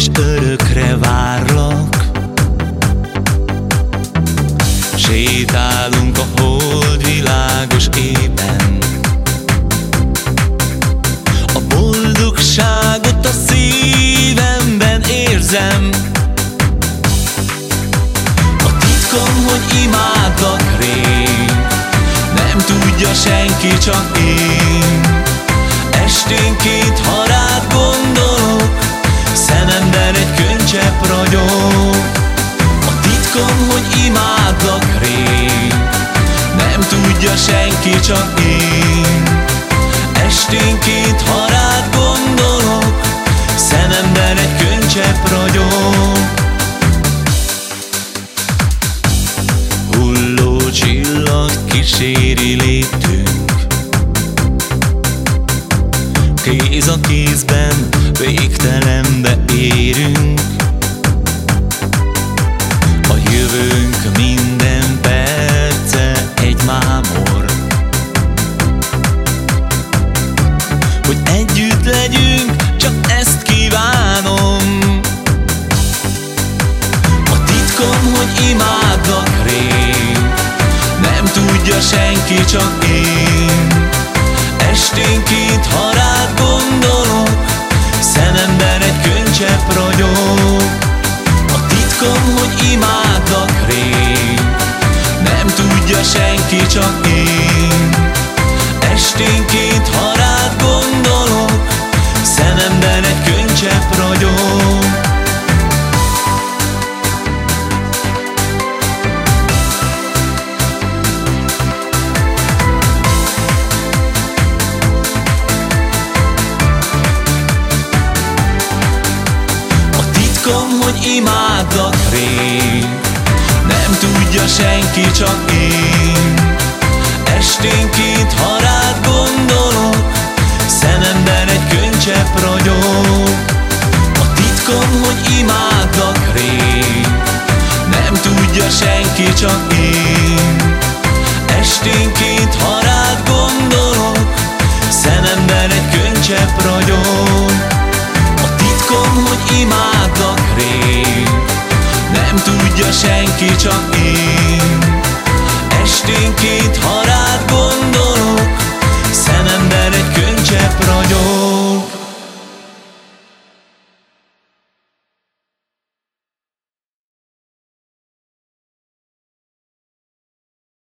és örökre várlak. Sétálunk a holdvilágos ében, A boldogságot a szívemben érzem. A titkom, hogy imádlak rég. Nem tudja senki, csak én. Esténként hallom Tudja senki, csak én. Esténként, ha rád gondolok Szememben egy könycsepp ragyog. Hulló csillag kíséri léptünk Kéz a kézben végtelenbe érünk hogy imádlak rég Nem tudja senki, csak én. Esténként, ha rád gondolok Szememben egy könycsepp ragyog. A titkom, hogy imádlak rég Nem tudja senki, csak én titkom, hogy imádlak rég. Nem tudja senki, csak én. Esténként, ha rád gondolok Szememben egy könycsepp ragyog. A titkom, hogy imádlak rég. Nem tudja senki, csak én. Esténként, ha rád gondolok Szememben egy könycsepp ragyog. A titkom, hogy imádlak rég Nem tudja senki, csak én. Esténként, ha rád gondolok